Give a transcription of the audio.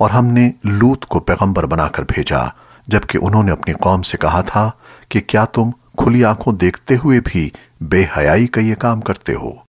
और हमने लूत को पैगंबर बनाकर भेजा, जबकि उन्होंने अपनी कौम से कहा था कि क्या तुम खुली आँखों देखते हुए भी बेहयाई का ये काम करते हो।